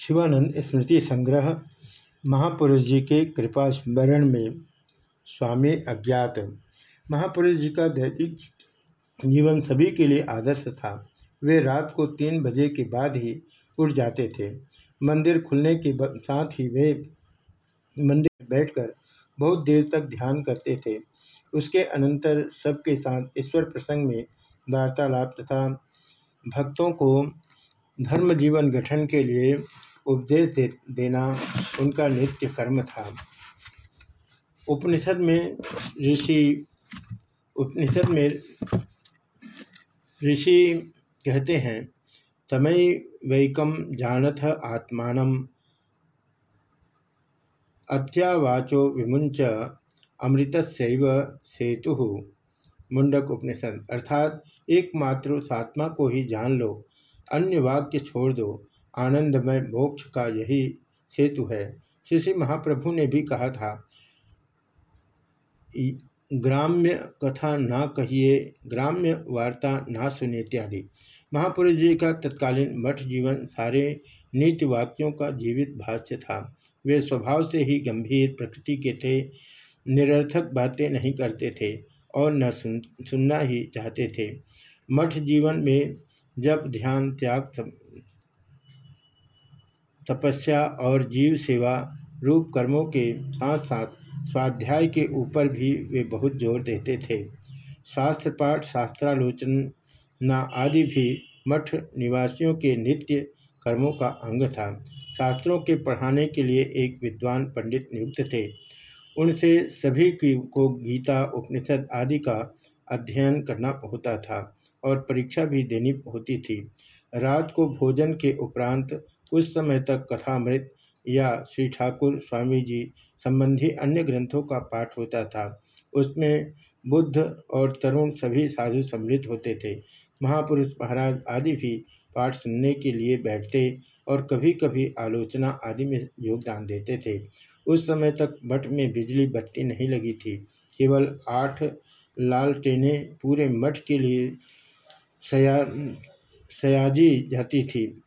शिवानंद स्मृति संग्रह, महापुरुष जी के कृपा स्मरण में स्वामी अज्ञात। महापुरुष जी का दैनिक जीवन सभी के लिए आदर्श था। वे रात को तीन बजे के बाद ही उठ जाते थे। मंदिर खुलने के साथ ही वे मंदिर बैठकर बहुत देर तक ध्यान करते थे। उसके अनंतर सबके साथ ईश्वर प्रसंग में वार्तालाप तथा भक्तों को धर्म जीवन गठन के लिए उपदेश दे, देना उनका नित्य कर्म था। उपनिषद में ऋषि उपनिषद में ऋषि कहते हैं तमय वैकम जानथ आत्मान। अत्यावाचो विमुंच अमृत सेतु। मुंडक उपनिषद। अर्थात एकमात्र उस आत्मा को ही जान लो अन्य वाक्य छोड़ दो। आनंदमय मोक्ष का यही सेतु है। श्री महाप्रभु ने भी कहा था ग्राम्य कथा ना कहिए, ग्राम्य वार्ता ना सुने इत्यादि। महापुरुष जी का तत्कालीन मठ जीवन सारे नीति वाक्यों का जीवित भाष्य था। वे स्वभाव से ही गंभीर, प्रकृति के थे, निरर्थक बातें नहीं करते थे और न सुन, सुनना ही चाहते थे। मठ जीवन में जब ध्यान, त्याग तपस्या और जीव सेवा रूप कर्मों के साथ साथ स्वाध्याय के ऊपर भी वे बहुत ज़ोर देते थे। शास्त्र पाठ, शास्त्रालोचना आदि भी मठ निवासियों के नित्य कर्मों का अंग था। शास्त्रों के पढ़ाने के लिए एक विद्वान पंडित नियुक्त थे। उनसे सभी की, को गीता, उपनिषद आदि का अध्ययन करना होता था और परीक्षा भी देनी होती थी। रात को भोजन के उपरांत कुछ समय तक कथामृत या श्री ठाकुर स्वामी जी संबंधी अन्य ग्रंथों का पाठ होता था। उसमें बुद्ध और तरुण सभी साधु सम्मिलित होते थे। महापुरुष महाराज आदि भी पाठ सुनने के लिए बैठते और कभी कभी आलोचना आदि में योगदान देते थे। उस समय तक मठ में बिजली बत्ती नहीं लगी थी। केवल आठ लालटेनें पूरे मठ के लिए सया, सयाजी जाती थी।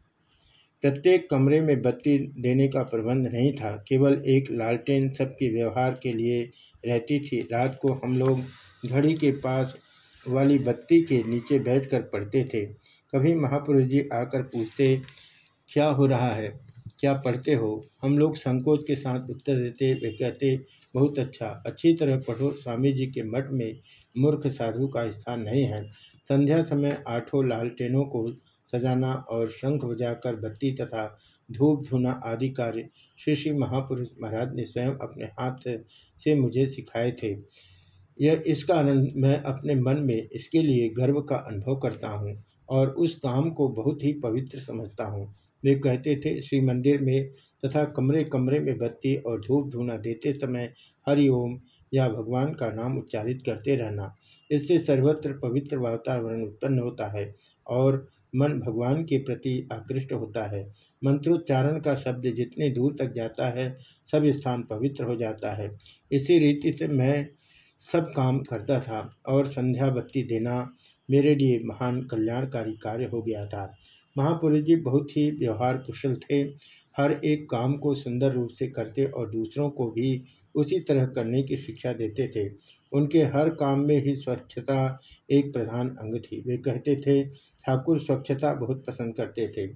प्रत्येक कमरे में बत्ती देने का प्रबंध नहीं था, केवल एक लालटेन सबके व्यवहार के लिए रहती थी। रात को हम लोग घड़ी के पास वाली बत्ती के नीचे बैठकर पढ़ते थे। कभी महापुरुष जी आकर पूछते, क्या हो रहा है? क्या पढ़ते हो? हम लोग संकोच के साथ उत्तर देते, वे कहते, बहुत अच्छा। अच्छी तरह पढ़ो। स्वामी जी के मठ में मूर्ख साधु का स्थान नहीं है। संध्या समय आठों लालटेनों को सजाना और शंख बजाकर बत्ती तथा धूप धुना आदि कार्य श्री श्री महापुरुष महाराज ने स्वयं अपने हाथ से मुझे सिखाए थे। यह इस कारण मैं अपने मन में इसके लिए गर्व का अनुभव करता हूँ और उस काम को बहुत ही पवित्र समझता हूँ। वे कहते थे, श्री मंदिर में तथा कमरे कमरे में बत्ती और धूप धुना देते समय हरि ओम या भगवान का नाम उच्चारित करते रहना। इससे सर्वत्र पवित्र वातावरण उत्पन्न होता है और मन भगवान के प्रति आकृष्ट होता है। मंत्रोच्चारण का शब्द जितने दूर तक जाता है, सब स्थान पवित्र हो जाता है। इसी रीति से मैं सब काम करता था और संध्या बत्ती देना मेरे लिए महान कल्याणकारी कार्य हो गया था। महापुरुष जी बहुत ही व्यवहार कुशल थे। हर एक काम को सुंदर रूप से करते और दूसरों को भी उसी तरह करने की शिक्षा देते थे। उनके हर काम में ही स्वच्छता एक प्रधान अंग थी। वे कहते थे, ठाकुर स्वच्छता बहुत पसंद करते थे।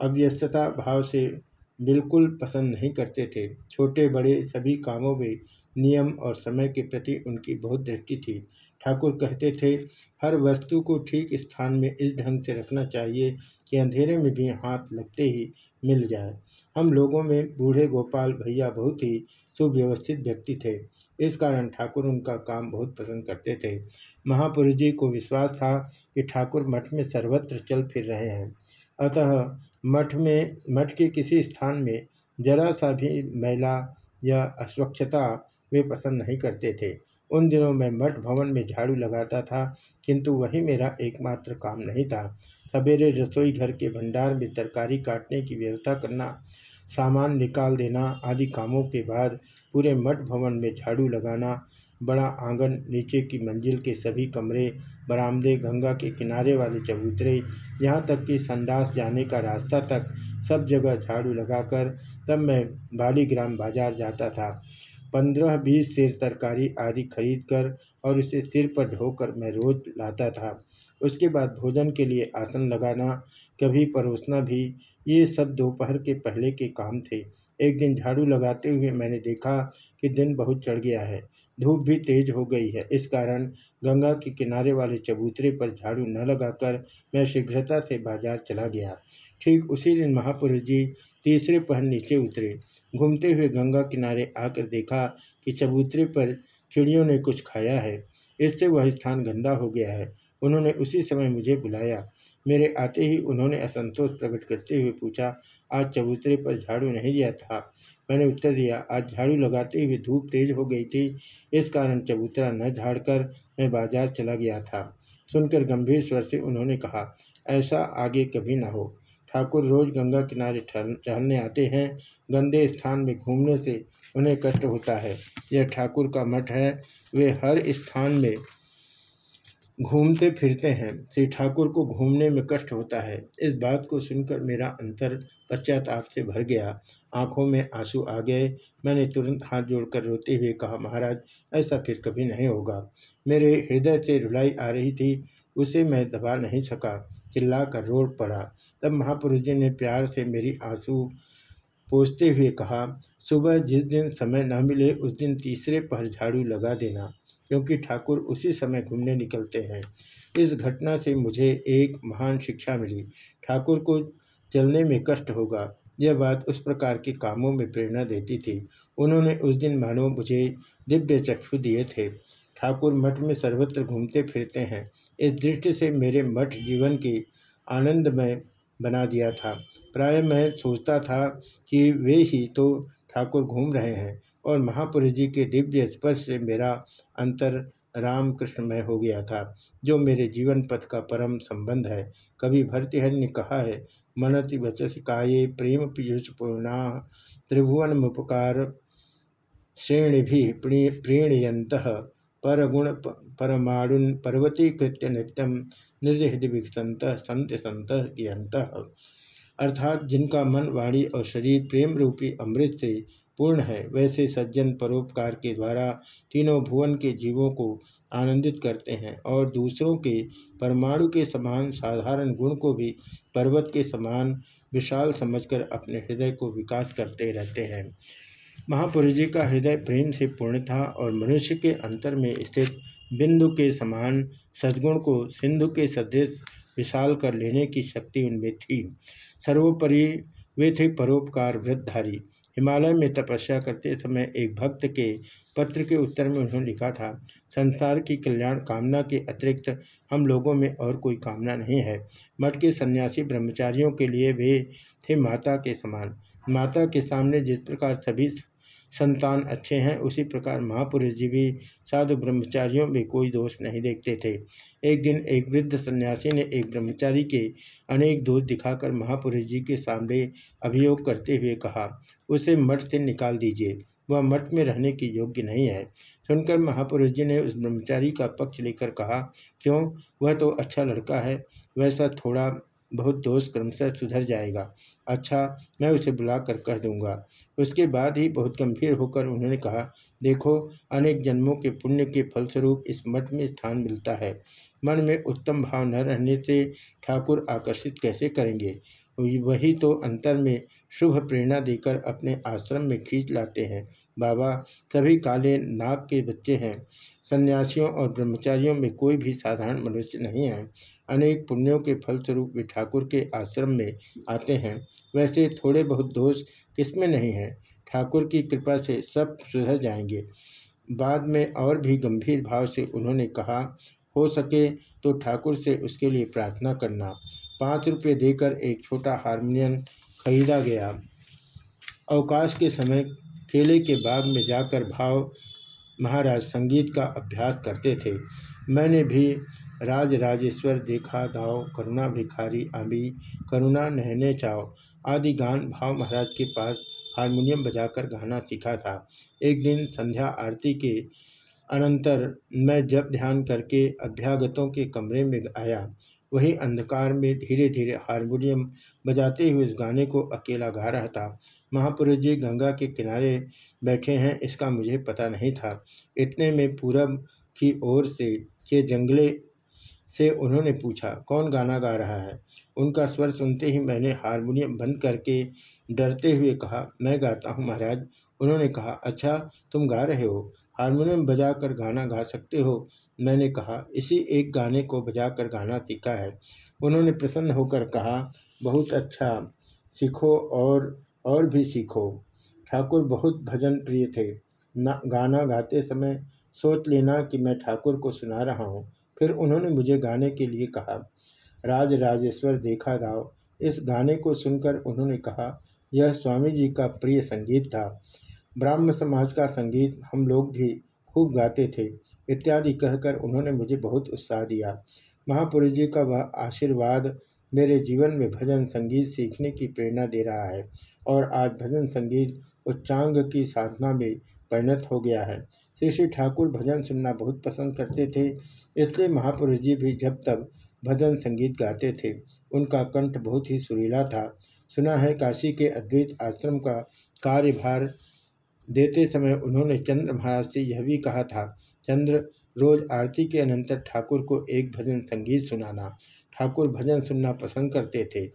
अव्यस्तता भाव से बिल्कुल पसंद नहीं करते थे। छोटे बड़े सभी कामों में नियम और समय के प्रति उनकी बहुत दृष्टि थी। ठाकुर कहते थे, हर वस्तु को ठीक स्थान में इस ढंग से रखना चाहिए कि अंधेरे में भी हाथ लगते ही मिल जाए। हम लोगों में बूढ़े गोपाल भैया बहुत ही सुव्यवस्थित व्यक्ति थे। इस कारण ठाकुर उनका काम बहुत पसंद करते थे। महापुरुष जी को विश्वास था कि ठाकुर मठ में सर्वत्र चल फिर रहे हैं। अतः मठ में, मठ के किसी स्थान में जरा सा भी मैला या अस्वच्छता वे पसंद नहीं करते थे। उन दिनों मैं मठ भवन में झाड़ू लगाता था, किंतु वही मेरा एकमात्र काम नहीं था। सवेरे रसोई घर के भंडार में तरकारी काटने की व्यवस्था करना सामान निकाल देना आदि कामों के बाद पूरे मठ भवन में झाड़ू लगाना, बड़ा आँगन नीचे की मंजिल के सभी कमरे, बरामदे गंगा के किनारे वाले चबूतरे, यहाँ तक कि संडास जाने का रास्ता तक सब जगह झाड़ू लगाकर तब मैं बालीग्राम बाज़ार जाता था। पंद्रह बीस सिर तरकारी आदि खरीद कर और उसे सिर पर ढोकर मैं रोज लाता था। उसके बाद भोजन के लिए आसन लगाना, कभी परोसना भी, ये सब दोपहर के पहले के काम थे। एक दिन झाड़ू लगाते हुए मैंने देखा कि दिन बहुत चढ़ गया है। धूप भी तेज हो गई है। इस कारण गंगा के किनारे वाले चबूतरे पर झाड़ू न लगाकर मैं शीघ्रता से बाज़ार चला गया। ठीक उसी दिन महापुरुष जी तीसरे पहर नीचे उतरे। घूमते हुए गंगा किनारे आकर देखा कि चबूतरे पर चिड़ियों ने कुछ खाया है। इससे वह स्थान गंदा हो गया है। उन्होंने उसी समय मुझे बुलाया। मेरे आते ही उन्होंने असंतोष प्रकट करते हुए पूछा, आज चबूतरे पर झाड़ू नहीं दिया था? मैंने उत्तर दिया, आज झाड़ू लगाते हुए धूप तेज हो गई थी। इस कारण चबूतरा न झाड़कर मैं बाज़ार चला गया था। सुनकर गंभीर स्वर से उन्होंने कहा, ऐसा आगे कभी ना हो। ठाकुर रोज गंगा किनारे टहलने आते हैं। गंदे स्थान में घूमने से उन्हें कष्ट होता है। यह ठाकुर का मठ है। वे हर स्थान में घूमते फिरते हैं। श्री ठाकुर को घूमने में कष्ट होता है। इस बात को सुनकर मेरा अंतर पश्चाताप से भर गया। आँखों में आँसू आ गए। मैंने तुरंत हाथ जोड़कर रोते हुए कहा, महाराज, ऐसा फिर कभी नहीं होगा। मेरे हृदय से रुलाई आ रही थी, उसे मैं दबा नहीं सका। चिल्ला कर रोड पड़ा। तब महापुरुष जी ने प्यार से मेरी आँसू पोसते हुए कहा, सुबह जिस दिन समय न मिले, उस दिन तीसरे पहर झाड़ू लगा देना। क्योंकि ठाकुर उसी समय घूमने निकलते हैं। इस घटना से मुझे एक महान शिक्षा मिली। ठाकुर को चलने में कष्ट होगा। यह बात उस प्रकार के कामों में प्रेरणा देती थी। उन्होंने उस दिन मानो मुझे दिव्य चक्षु दिए थे। ठाकुर मठ में सर्वत्र घूमते फिरते हैं। इस दृष्टि से मेरे मठ जीवन की आनंदमय बना दिया था। प्राय मैं सोचता था कि वे ही तो ठाकुर घूम रहे हैं। और महापुरुष जी के दिव्य स्पर्श से मेरा अंतर राम रामकृष्णमय हो गया था, जो मेरे जीवन पथ का परम संबंध है। कभी भरतीहरि ने कहा है, मनति वचस काये प्रेम पीयूष पूर्णा त्रिभुवन मुपकार श्रेणी भी प्रीणयंत परगुण परमाणुन पर्वतीकृत्य नित्यम निर्हृद विकसंत संत संत अर्थात जिनका मन, वाणी और शरीर प्रेम रूपी अमृत से पूर्ण है। वैसे सज्जन परोपकार के द्वारा तीनों भुवन के जीवों को आनंदित करते हैं और दूसरों के परमाणु के समान साधारण गुण को भी पर्वत के समान विशाल समझकर अपने हृदय को विकास करते रहते हैं। महापुरुष जी का हृदय प्रेम से पूर्ण था और मनुष्य के अंतर में स्थित बिंदु के समान सद्गुण को सिंधु के सदृश विशाल कर लेने की शक्ति उनमें थी। सर्वोपरि वे थे परोपकार वृद्धधारी हिमालय में तपस्या करते समय एक भक्त के पत्र के उत्तर में उन्होंने लिखा था, संसार की कल्याण कामना के अतिरिक्त हम लोगों में और कोई कामना नहीं है। मठ के सन्यासी ब्रह्मचारियों के लिए वे थे माता के समान। माता के सामने जिस प्रकार सभी संतान अच्छे हैं। उसी प्रकार महापुरुष जी भी साधु ब्रह्मचारियों में कोई दोष नहीं देखते थे। एक दिन एक वृद्ध सन्यासी ने एक ब्रह्मचारी के अनेक दोष दिखाकर महापुरुष जी के सामने अभियोग करते हुए कहा, उसे मठ से निकाल दीजिए। वह मठ में रहने की योग्य नहीं है। सुनकर महापुरुष जी ने उस ब्रह्मचारी का पक्ष लेकर कहा, क्यों? वह तो अच्छा लड़का है। वैसा थोड़ा बहुत दोष क्रमशः सुधर जाएगा। अच्छा मैं उसे बुलाकर कह दूँगा। उसके बाद ही बहुत गंभीर होकर उन्होंने कहा, देखो, अनेक जन्मों के पुण्य के फलस्वरूप इस मठ में स्थान मिलता है। मन में उत्तम भाव न रहने से ठाकुर आकर्षित कैसे करेंगे? वही तो अंतर में शुभ प्रेरणा देकर अपने आश्रम में खींच लाते हैं। बाबा, सभी काले नाग के बच्चे हैं। सन्यासियों और ब्रह्मचारियों में कोई भी साधारण मनुष्य नहीं है। अनेक पुण्यों के फलस्वरूप वे ठाकुर के आश्रम में आते हैं। वैसे थोड़े बहुत दोष किसमें नहीं है? ठाकुर की कृपा से सब सुधर जाएँगे। बाद में और भी गंभीर भाव से उन्होंने कहा, हो सके तो ठाकुर से उसके लिए प्रार्थना करना। पाँच रुपये देकर एक छोटा हारमोनियम खरीदा गया। अवकाश के समय केले के बाग में जाकर भाव महाराज संगीत का अभ्यास करते थे। मैंने भी राज राजेश्वर देखा दाव करुणा भिखारी आबी, करुणा नहने चाव आदि गान भाव महाराज के पास हारमोनियम बजाकर गाना सीखा था। एक दिन संध्या आरती के अनंतर मैं जब ध्यान करके अभ्यागतों के कमरे में आया, वही अंधकार में धीरे धीरे हारमोनियम बजाते हुए उस गाने को अकेला गा रहा था। महापुरुष जी गंगा के किनारे बैठे हैं, इसका मुझे पता नहीं था। इतने में पूरब की ओर से के जंगले से उन्होंने पूछा, कौन गाना गा रहा है? उनका स्वर सुनते ही मैंने हारमोनियम बंद करके डरते हुए कहा, मैं गाता हूँ महाराज। उन्होंने कहा अच्छा तुम गा रहे हो। हारमोनियम बजाकर गाना गा सकते हो? मैंने कहा, इसी एक गाने को बजाकर गाना सीखा है। उन्होंने प्रसन्न होकर कहा, बहुत अच्छा सीखो और और भी सीखो। ठाकुर बहुत भजन प्रिय थे। ना, गाना गाते समय सोच लेना कि मैं ठाकुर को सुना रहा हूँ। फिर उन्होंने मुझे गाने के लिए कहा राज राजेश्वर देखा दाव इस गाने को सुनकर उन्होंने कहा, यह स्वामी जी का प्रिय संगीत था। ब्राह्म समाज का संगीत हम लोग भी खूब गाते थे। इत्यादि कहकर उन्होंने मुझे बहुत उत्साह दिया। महापुरुष जी का वह आशीर्वाद मेरे जीवन में भजन संगीत सीखने की प्रेरणा दे रहा है और आज भजन संगीत उच्चांग की साधना में परिणत हो गया है। श्री ठाकुर भजन सुनना बहुत पसंद करते थे, इसलिए महापुरुष जी भी जब तब भजन संगीत गाते थे। उनका कंठ बहुत ही सुरीला था। सुना है काशी के अद्वैत आश्रम का कार्यभार देते समय उन्होंने चंद्र महाराज से यह भी कहा था, चंद्र, रोज आरती के अनंतर ठाकुर को एक भजन संगीत सुनाना। ठाकुर भजन सुनना पसंद करते थे।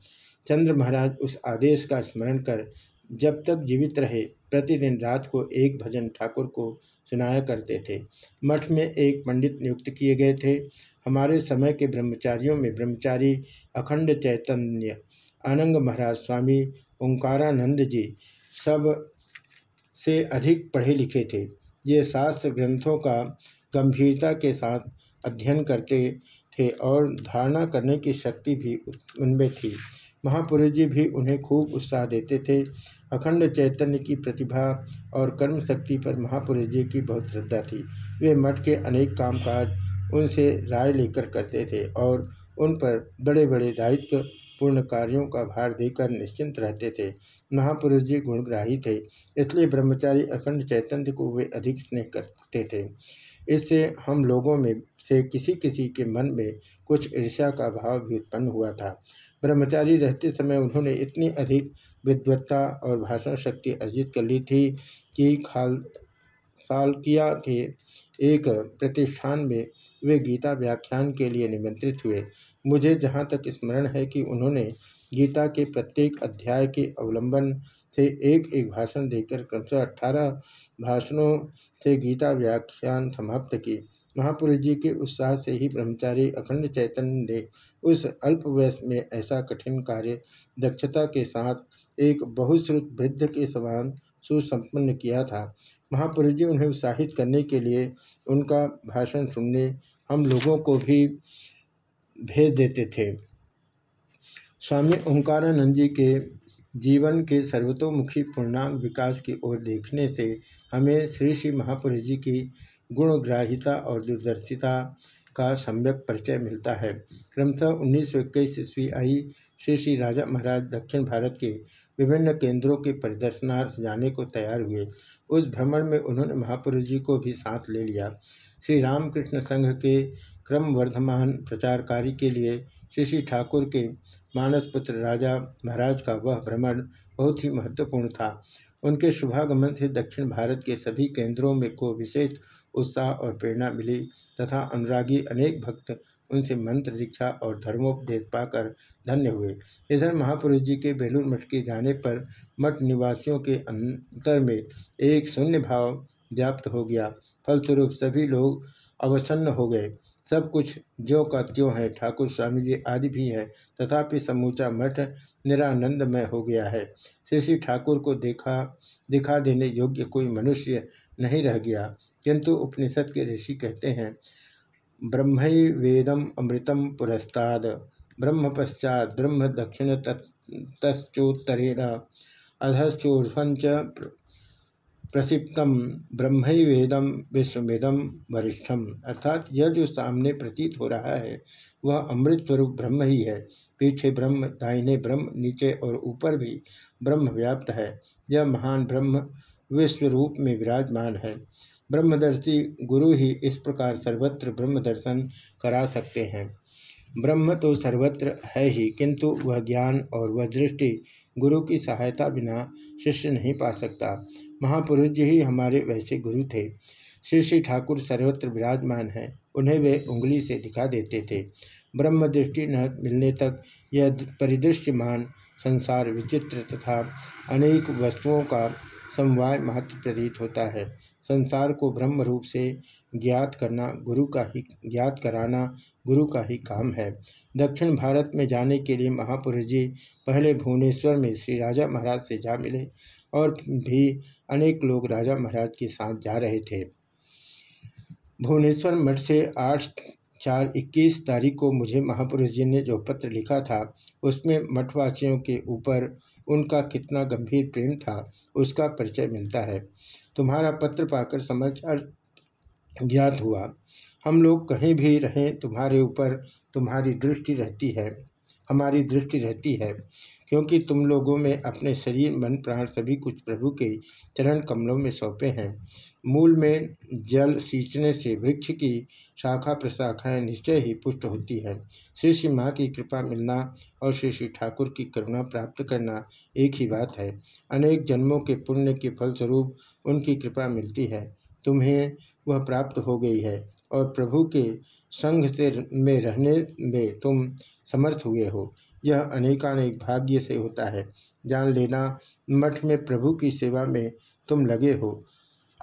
चंद्र महाराज उस आदेश का स्मरण कर जब तक जीवित रहे, प्रतिदिन रात को एक भजन ठाकुर को सुनाया करते थे। मठ में एक पंडित नियुक्त किए गए थे। हमारे समय के ब्रह्मचारियों में ब्रह्मचारी अखंड चैतन्य, आनंद महाराज स्वामी, ओंकारानंद जी सबसे अधिक पढ़े लिखे थे। ये शास्त्र ग्रंथों का गंभीरता के साथ अध्ययन करते थे और धारणा करने की शक्ति भी उनमें थी। महापुरुष जी भी उन्हें खूब उत्साह देते थे। अखंड चैतन्य की प्रतिभा और कर्म शक्ति पर महापुरुष जी की बहुत श्रद्धा थी। वे मठ के अनेक कामकाज उनसे राय लेकर करते थे और उन पर बड़े बड़े दायित्व पूर्ण कार्यों का भार देकर निश्चिंत रहते थे। महापुरुष जी गुणग्राही थे, इसलिए ब्रह्मचारी अखंड चैतन्य को वे अधिक स्नेह करते थे। इससे हम लोगों में से किसी किसी के मन में कुछ ईर्ष्या का भाव भी उत्पन्न हुआ था। ब्रह्मचारी रहते समय उन्होंने इतनी अधिक विद्वत्ता और भाषण शक्ति अर्जित कर ली थी कि खाल सालकिया के एक प्रतिष्ठान में वे गीता व्याख्यान के लिए निमंत्रित हुए। मुझे जहाँ तक स्मरण है कि उन्होंने गीता के प्रत्येक अध्याय के अवलंबन से एक एक भाषण देकर क्रमशः अठारह भाषणों से गीता व्याख्यान समाप्त की। महापुरुष जी के उत्साह से ही ब्रह्मचारी अखंड चैतन्य ने उस अल्प वयस में ऐसा कठिन कार्य दक्षता के साथ एक बहुश्रुत वृद्ध के समान सुसंपन्न किया था। महापुरुष जी उन्हें उत्साहित करने के लिए उनका भाषण सुनने हम लोगों को भी भेज देते थे। स्वामी ओंकारानंद जी के जीवन के सर्वतोमुखी पूर्णांग विकास की ओर देखने से हमें श्री श्री महापुरुष जी की गुणग्राहिता और दूरदर्शिता का सम्यक परिचय मिलता है। क्रमशः उन्नीस सौ इक्कीस ईस्वी आई श्री श्री राजा महाराज दक्षिण भारत के विभिन्न केंद्रों के परिदर्शनार्थ जाने को तैयार हुए। उस भ्रमण में उन्होंने महापुरुष जी को भी साथ ले लिया। श्री रामकृष्ण संघ के क्रम वर्धमान प्रचार कार्य के लिए श्री श्री ठाकुर के मानसपुत्र राजा महाराज का वह भ्रमण बहुत ही महत्वपूर्ण था। उनके शुभागमन से दक्षिण भारत के सभी केंद्रों में को विशेष उत्साह और प्रेरणा मिली तथा अनुरागी अनेक भक्त उनसे मंत्र, दीक्षा और धर्मोपदेश पाकर धन्य हुए। इधर महापुरुष जी के बेलूर मठ के जाने पर मठ निवासियों के अंतर में एक शून्य भाव व्याप्त हो गया। फलस्वरूप सभी लोग अवसन्न हो गए। सब कुछ ज्यों का त्यों है। ठाकुर स्वामी जी आदि भी है। तथापि समूचा मठ निरानंदमय हो गया है। श्री श्री ठाकुर को देखा, दिखा देने योग्य कोई मनुष्य नहीं रह गया। किंतु उपनिषद के ऋषि कहते हैं, ब्रह्म वेदम अमृतम पुरस्ताद, ब्रह्म पश्चात ब्रह्म दक्षिण तश्चोत्तरेण अधश्चोर्ध्वंच प्रसिप्तम, ब्रह्म वेदम विश्ववेदम वरिष्ठम। अर्थात यह जो सामने प्रतीत हो रहा है, वह अमृत स्वरूप ब्रह्म ही है। पीछे ब्रह्म, दाहिने ब्रह्म, नीचे और ऊपर भी ब्रह्म व्याप्त है। यह महान ब्रह्म विश्व रूप में विराजमान है। ब्रह्मदर्शी गुरु ही इस प्रकार सर्वत्र ब्रह्म दर्शन करा सकते हैं। ब्रह्म तो सर्वत्र है ही, किंतु वह ज्ञान और वह दृष्टि गुरु की सहायता बिना शिष्य नहीं पा सकता। महापुरुष जी ही हमारे वैसे गुरु थे। श्री श्री ठाकुर सर्वत्र विराजमान हैं, उन्हें वे उंगली से दिखा देते थे। ब्रह्म दृष्टि न मिलने तक यह परिदृश्यमान संसार विचित्र तथा अनेक वस्तुओं का समवाय महत्व प्रतीत होता है। संसार को ब्रह्म रूप से ज्ञात करना गुरु का ही, ज्ञात कराना गुरु का ही काम है। दक्षिण भारत में जाने के लिए महापुरुष जी पहले भुवनेश्वर में श्री राजा महाराज से जा मिले और भी अनेक लोग राजा महाराज के साथ जा रहे थे। भुवनेश्वर मठ से आठ चार इक्कीस तारीख को मुझे महापुरुष जी ने जो पत्र लिखा था, उसमें मठवासियों के ऊपर उनका कितना गंभीर प्रेम था, उसका परिचय मिलता है। तुम्हारा पत्र पाकर समझ अर्थ ज्ञात हुआ। हम लोग कहीं भी रहें, तुम्हारे ऊपर तुम्हारी दृष्टि रहती है, हमारी दृष्टि रहती है, क्योंकि तुम लोगों में अपने शरीर, मन, प्राण सभी कुछ प्रभु के चरण कमलों में सौंपे हैं। मूल में जल सींचने से वृक्ष की शाखा प्रशाखाएँ निश्चय ही पुष्ट होती है। श्री श्री माँ की कृपा मिलना और श्री श्री ठाकुर की करुणा प्राप्त करना एक ही बात है। अनेक जन्मों के पुण्य के फलस्वरूप उनकी कृपा मिलती है। तुम्हें वह प्राप्त हो गई है और प्रभु के संघ से में रहने में तुम समर्थ हुए हो। यह अनेकानेक भाग्य से होता है। जान लेना, मठ में प्रभु की सेवा में तुम लगे हो।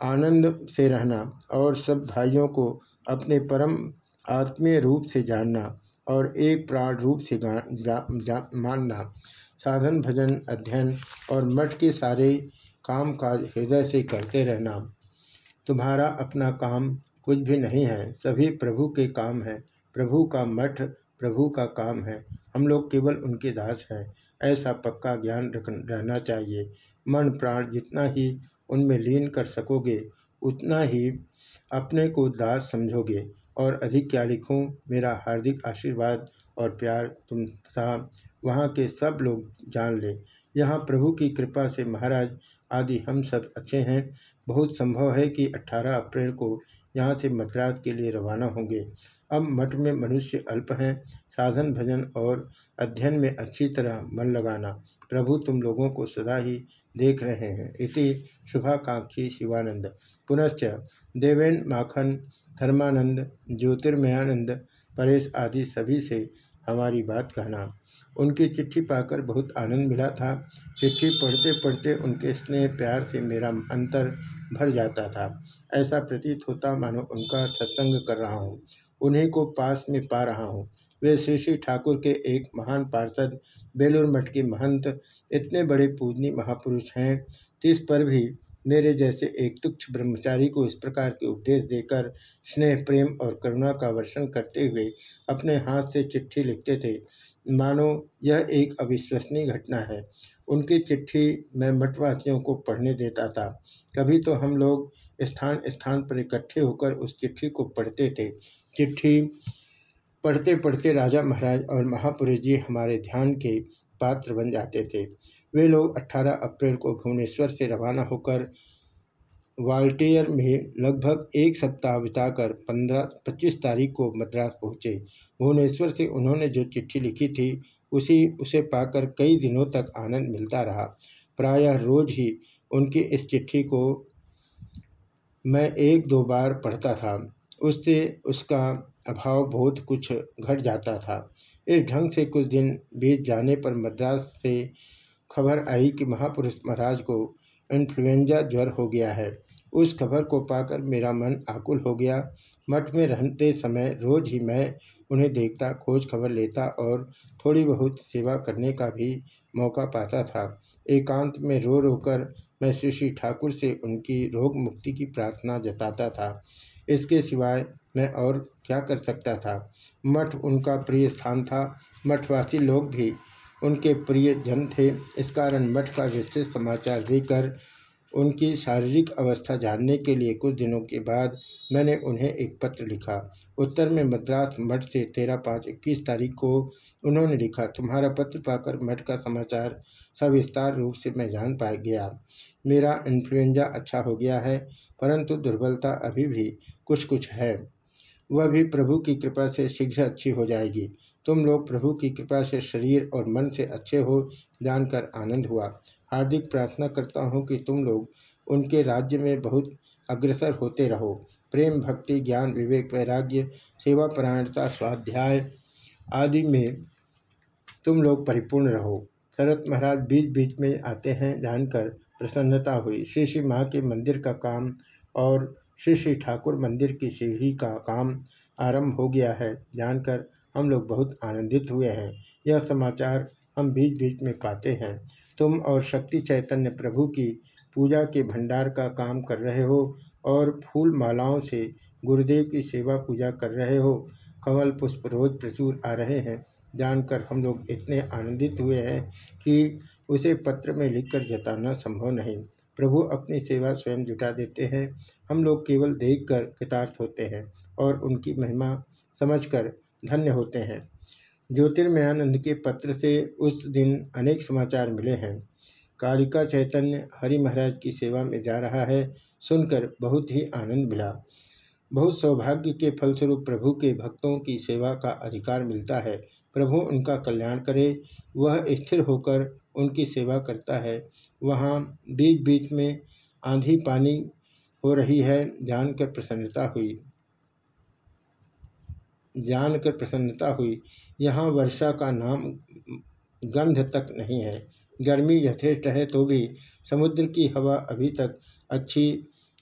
आनंद से रहना और सब भाइयों को अपने परम आत्मीय रूप से जानना और एक प्राण रूप से मानना। साधन, भजन, अध्ययन और मठ के सारे काम काज हृदय से करते रहना। तुम्हारा अपना काम कुछ भी नहीं है, सभी प्रभु के काम है। प्रभु का मठ, प्रभु का काम है। हम लोग केवल उनके दास हैं। ऐसा पक्का ज्ञान रहना चाहिए। मन, प्राण जितना ही उनमें लीन कर सकोगे, उतना ही अपने को दास समझोगे। और अधिक क्या लिखूँ मेरा हार्दिक आशीर्वाद और प्यार तुम सा वहाँ के सब लोग जान ले। यहाँ प्रभु की कृपा से महाराज आदि हम सब अच्छे हैं। बहुत संभव है कि 18 अप्रैल को यहाँ से मद्रास के लिए रवाना होंगे। अब मठ में मनुष्य अल्प हैं, साधन, भजन और अध्ययन में अच्छी तरह मन लगाना। प्रभु, तुम लोगों को सदा ही देख रहे हैं। इति शुभाकांक्षी शिवानंद। पुनश्च देवेन, माखन, धर्मानंद, ज्योतिर्मयानंद, परेश आदि सभी से हमारी बात कहना। उनकी चिट्ठी पाकर बहुत आनंद मिला था। चिट्ठी पढ़ते पढ़ते उनके स्नेह प्यार से मेरा अंतर भर जाता था। ऐसा प्रतीत होता मानो उनका सत्संग कर रहा हूँ। उन्हीं को पास में पा रहा हूँ। वे श्री श्री ठाकुर के एक महान पार्षद, बेलूर मठ के महंत, इतने बड़े पूजनी महापुरुष हैं। तिस पर भी मेरे जैसे एक तुक्ष ब्रह्मचारी को इस प्रकार के उपदेश देकर स्नेह, प्रेम और करुणा का वर्षण करते हुए अपने हाथ से चिट्ठी लिखते थे। मानो यह एक अविश्वसनीय घटना है। उनकी चिट्ठी मैं मठवासियों को पढ़ने देता था। कभी तो हम लोग स्थान स्थान पर इकट्ठे होकर उस चिट्ठी को पढ़ते थे। चिट्ठी पढ़ते पढ़ते राजा महाराज और महापुरुष जी हमारे ध्यान के पात्र बन जाते थे। वे लोग 18 अप्रैल को भुवनेश्वर से रवाना होकर वाल्टियर में लगभग एक सप्ताह बिताकर 15 25 तारीख को मद्रास पहुँचे। भुवनेश्वर से उन्होंने जो चिट्ठी लिखी थी, उसी, उसे पाकर कई दिनों तक आनंद मिलता रहा। प्रायः रोज ही उनकी इस चिट्ठी को मैं एक दो बार पढ़ता था। उससे उसका अभाव बहुत कुछ घट जाता था। इस ढंग से कुछ दिन बीत जाने पर मद्रास से खबर आई कि महापुरुष महाराज को इन्फ्लुएंजा ज्वर हो गया है। उस खबर को पाकर मेरा मन आकुल हो गया। मठ में रहते समय रोज ही मैं उन्हें देखता, खोज खबर लेता और थोड़ी बहुत सेवा करने का भी मौका पाता था। एकांत में रो रो कर मैं श्री श्री ठाकुर से उनकी रोग मुक्ति की प्रार्थना जताता था। इसके सिवाय मैं और क्या कर सकता था? मठ उनका प्रिय स्थान था। मठवासी लोग भी उनके प्रिय जन थे। इस कारण मठ का विस्तृत समाचार देकर उनकी शारीरिक अवस्था जानने के लिए कुछ दिनों के बाद मैंने उन्हें एक पत्र लिखा। उत्तर में मद्रास मठ से तेरह पाँच इक्कीस तारीख को उन्होंने लिखा, तुम्हारा पत्र पाकर मठ का समाचार सविस्तार रूप से मैं जान पा गया। मेरा इन्फ्लुएंजा अच्छा हो गया है, परंतु दुर्बलता अभी भी कुछ कुछ है। वह भी प्रभु की कृपा से शीघ्र अच्छी हो जाएगी। तुम लोग प्रभु की कृपा से शरीर और मन से अच्छे हो जानकर आनंद हुआ। हार्दिक प्रार्थना करता हूँ कि तुम लोग उनके राज्य में बहुत अग्रसर होते रहो। प्रेम, भक्ति, ज्ञान, विवेक, वैराग्य, सेवा, परायणता, स्वाध्याय आदि में तुम लोग परिपूर्ण रहो। शरत महाराज बीच बीच में आते हैं जानकर प्रसन्नता हुई। श्री श्री माँ के मंदिर का काम और श्री श्री ठाकुर मंदिर की सीढ़ी का काम आरंभ हो गया है। जानकर हम लोग बहुत आनंदित हुए हैं। यह समाचार हम बीच बीच में पाते हैं। तुम और शक्ति चैतन्य प्रभु की पूजा के भंडार का काम कर रहे हो और फूल मालाओं से गुरुदेव की सेवा पूजा कर रहे हो। कमल पुष्प रोज प्रचुर आ रहे हैं। जानकर हम लोग इतने आनंदित हुए हैं कि उसे पत्र में लिखकर जताना संभव नहीं। प्रभु अपनी सेवा स्वयं जुटा देते हैं। हम लोग केवल देखकर कृतार्थ होते हैं और उनकी महिमा समझकर धन्य होते हैं। ज्योतिर्मयानंद के पत्र से उस दिन अनेक समाचार मिले हैं। कालिका चैतन्य हरि महाराज की सेवा में जा रहा है सुनकर बहुत ही आनंद मिला। बहुत सौभाग्य के फलस्वरूप प्रभु के भक्तों की सेवा का अधिकार मिलता है। प्रभु उनका कल्याण करे, वह स्थिर होकर उनकी सेवा करता है। वहाँ बीच बीच में आंधी पानी हो रही है, जानकर प्रसन्नता हुई। जानकर प्रसन्नता हुई। यहाँ वर्षा का नाम गंध तक नहीं है। गर्मी यथेष्ट है तो भी समुद्र की हवा अभी तक अच्छी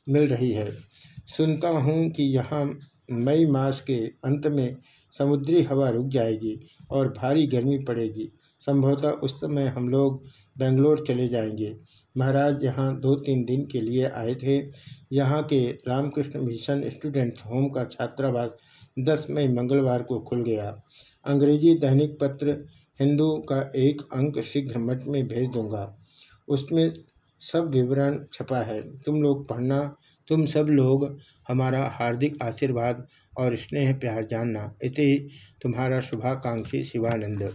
मिल रही है। सुनता हूँ कि यहाँ मई मास के अंत में समुद्री हवा रुक जाएगी और भारी गर्मी पड़ेगी। संभवतः उस समय हम लोग बेंगलोर चले जाएँगे। महाराज यहाँ दो तीन दिन के लिए आए थे। यहाँ के रामकृष्ण मिशन स्टूडेंट्स होम का छात्रावास 10 मई मंगलवार को खुल गया। अंग्रेज़ी दैनिक पत्र हिंदू का एक अंक शीघ्र मठ में भेज दूँगा। उसमें सब विवरण छपा है। तुम लोग पढ़ना, तुम सब लोग हमारा हार्दिक आशीर्वाद और स्नेह प्यार जानना। इति तुम्हारा शुभाकांक्षी शिवानंद।